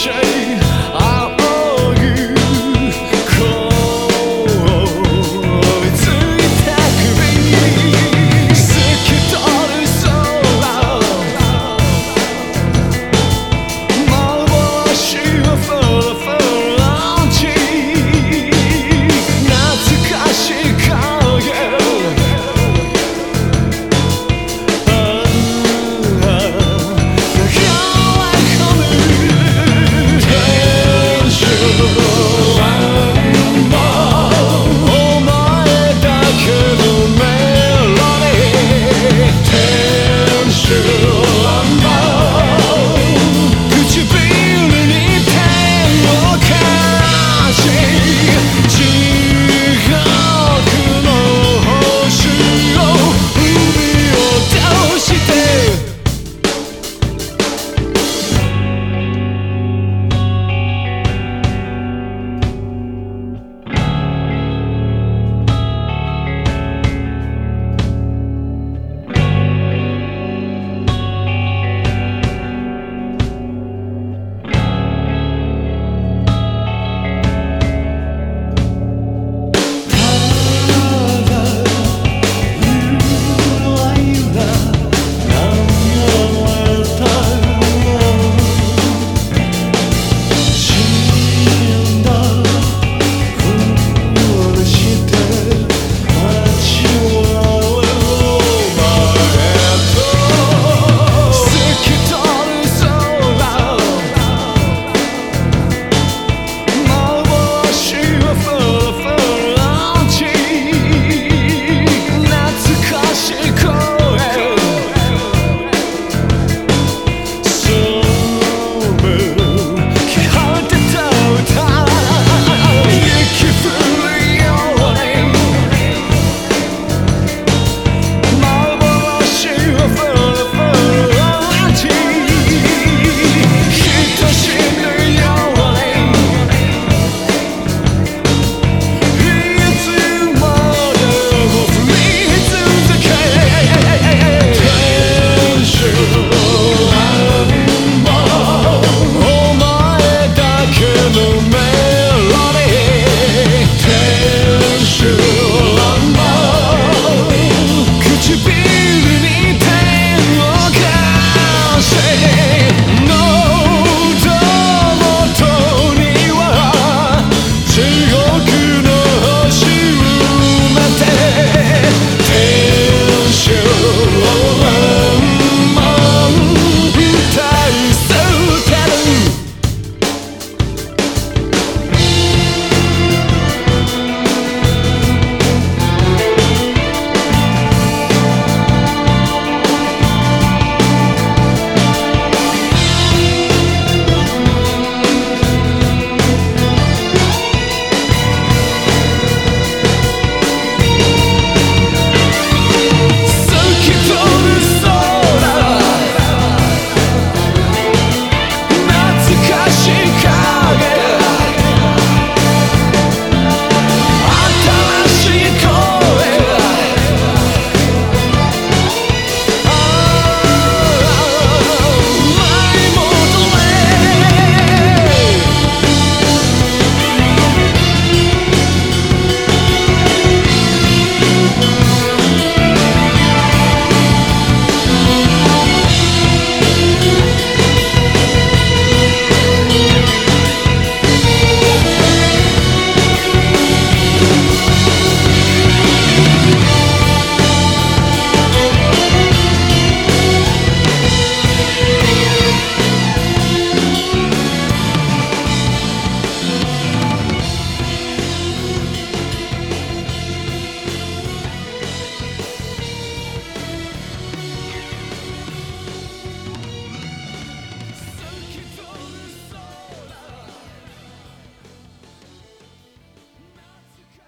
shade.